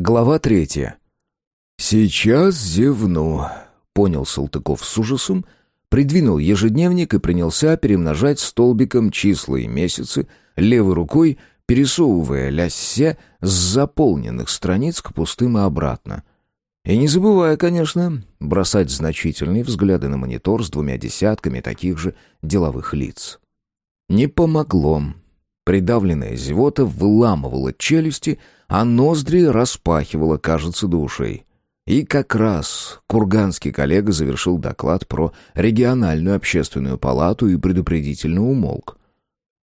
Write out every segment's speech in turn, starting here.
Глава третья. «Сейчас зевну», — понял Салтыков с ужасом, придвинул ежедневник и принялся перемножать столбиком числа и месяцы, левой рукой пересовывая ляссе с заполненных страниц к пустым и обратно. И не забывая, конечно, бросать значительные взгляды на монитор с двумя десятками таких же деловых лиц. Не помогло. Придавленная зевота выламывала челюсти, а ноздри распахивала, кажется, до ушей. И как раз курганский коллега завершил доклад про региональную общественную палату и предупредительно умолк.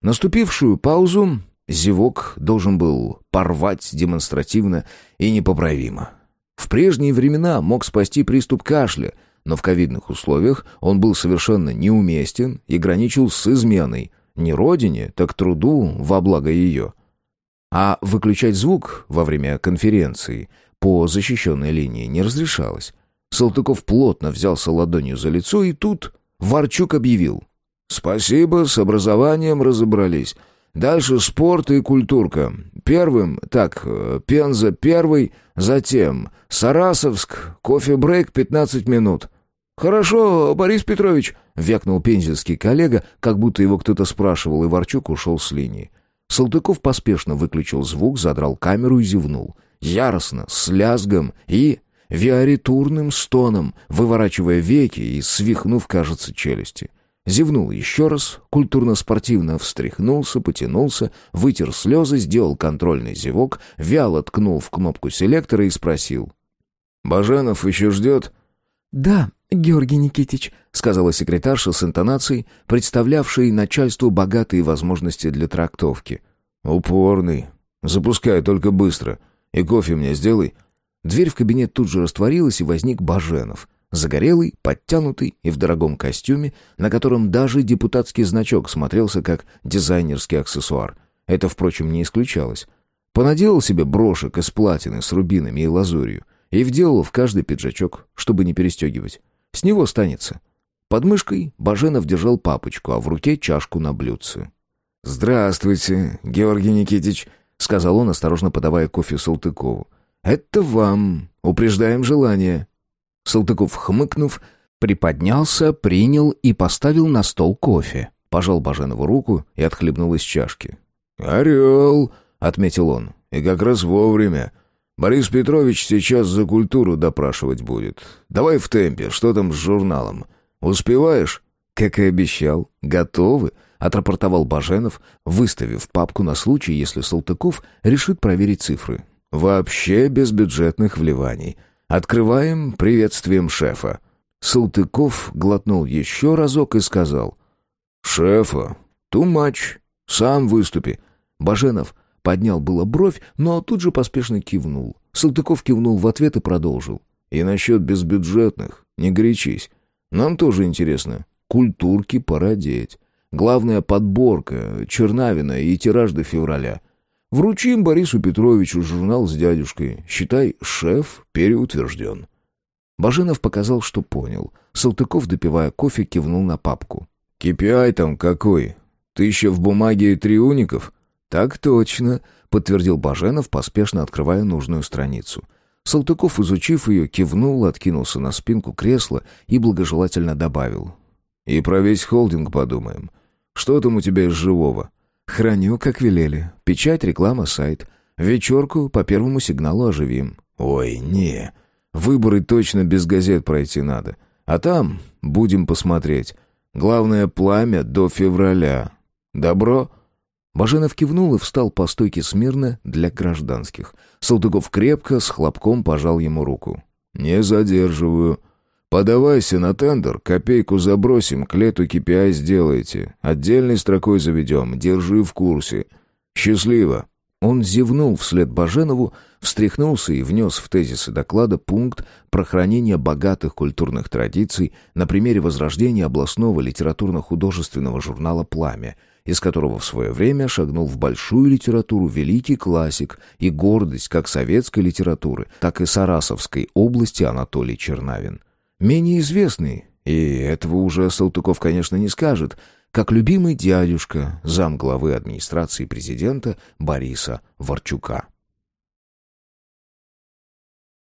Наступившую паузу зевок должен был порвать демонстративно и непоправимо. В прежние времена мог спасти приступ кашля, но в ковидных условиях он был совершенно неуместен и граничил с изменой, не родине, так труду во благо ее. А выключать звук во время конференции по защищенной линии не разрешалось. Салтыков плотно взялся ладонью за лицо, и тут Варчук объявил. «Спасибо, с образованием разобрались. Дальше спорт и культурка. Первым, так, Пенза первый, затем Сарасовск, кофе-брейк 15 минут. «Хорошо, Борис Петрович», — вякнул пензенский коллега, как будто его кто-то спрашивал, и Ворчук ушел с линии. Салтыков поспешно выключил звук, задрал камеру и зевнул. Яростно, с лязгом и виаритурным стоном, выворачивая веки и свихнув, кажется, челюсти. Зевнул еще раз, культурно-спортивно встряхнулся, потянулся, вытер слезы, сделал контрольный зевок, вяло ткнул в кнопку селектора и спросил. «Баженов еще ждет?» «Да, Георгий Никитич», — сказала секретарша с интонацией, представлявшей начальству богатые возможности для трактовки. «Упорный. Запускай только быстро. И кофе мне сделай». Дверь в кабинет тут же растворилась, и возник Баженов. Загорелый, подтянутый и в дорогом костюме, на котором даже депутатский значок смотрелся как дизайнерский аксессуар. Это, впрочем, не исключалось. Понаделал себе брошек из платины с рубинами и лазурью и вделал в каждый пиджачок, чтобы не перестегивать. С него останется. Под мышкой Баженов держал папочку, а в руке чашку на блюдце. «Здравствуйте, Георгий Никитич», — сказал он, осторожно подавая кофе Салтыкову. «Это вам. Упреждаем желание». Салтыков, хмыкнув, приподнялся, принял и поставил на стол кофе. Пожал Баженову руку и отхлебнул из чашки. «Орел», — отметил он, — «и как раз вовремя. Борис Петрович сейчас за культуру допрашивать будет. Давай в темпе, что там с журналом? Успеваешь?» «Как и обещал. Готовы?» — отрапортовал Баженов, выставив папку на случай, если Салтыков решит проверить цифры. «Вообще без бюджетных вливаний. Открываем приветствием шефа». Салтыков глотнул еще разок и сказал. «Шефа, ту матч. Сам выступи». Баженов Поднял было бровь, но тут же поспешно кивнул. Салтыков кивнул в ответ и продолжил. «И насчет безбюджетных, не горячись. Нам тоже интересно. Культурки породеть. Главная подборка, Чернавина и тираж до февраля. Вручим Борису Петровичу журнал с дядюшкой. Считай, шеф переутвержден». Баженов показал, что понял. Салтыков, допивая кофе, кивнул на папку. «KPI там какой? Тысяча в бумаге три уников?» «Так точно», — подтвердил Баженов, поспешно открывая нужную страницу. Салтыков, изучив ее, кивнул, откинулся на спинку кресла и благожелательно добавил. «И про весь холдинг подумаем. Что там у тебя из живого?» «Храню, как велели. Печать, реклама, сайт. Вечерку по первому сигналу оживим». «Ой, не. Выборы точно без газет пройти надо. А там будем посмотреть. Главное, пламя до февраля. Добро?» Баженов кивнул и встал по стойке смирно для гражданских. Салтыков крепко, с хлопком пожал ему руку. «Не задерживаю. Подавайся на тендер, копейку забросим, к лету KPI сделайте. Отдельной строкой заведем, держи в курсе. Счастливо!» Он зевнул вслед Баженову, встряхнулся и внес в тезисы доклада пункт про хранение богатых культурных традиций на примере возрождения областного литературно-художественного журнала «Пламя», из которого в свое время шагнул в большую литературу великий классик и гордость как советской литературы, так и Сарасовской области Анатолий Чернавин. Менее известный, и этого уже Салтыков, конечно, не скажет, как любимый дядюшка, зам главы администрации президента Бориса Ворчука.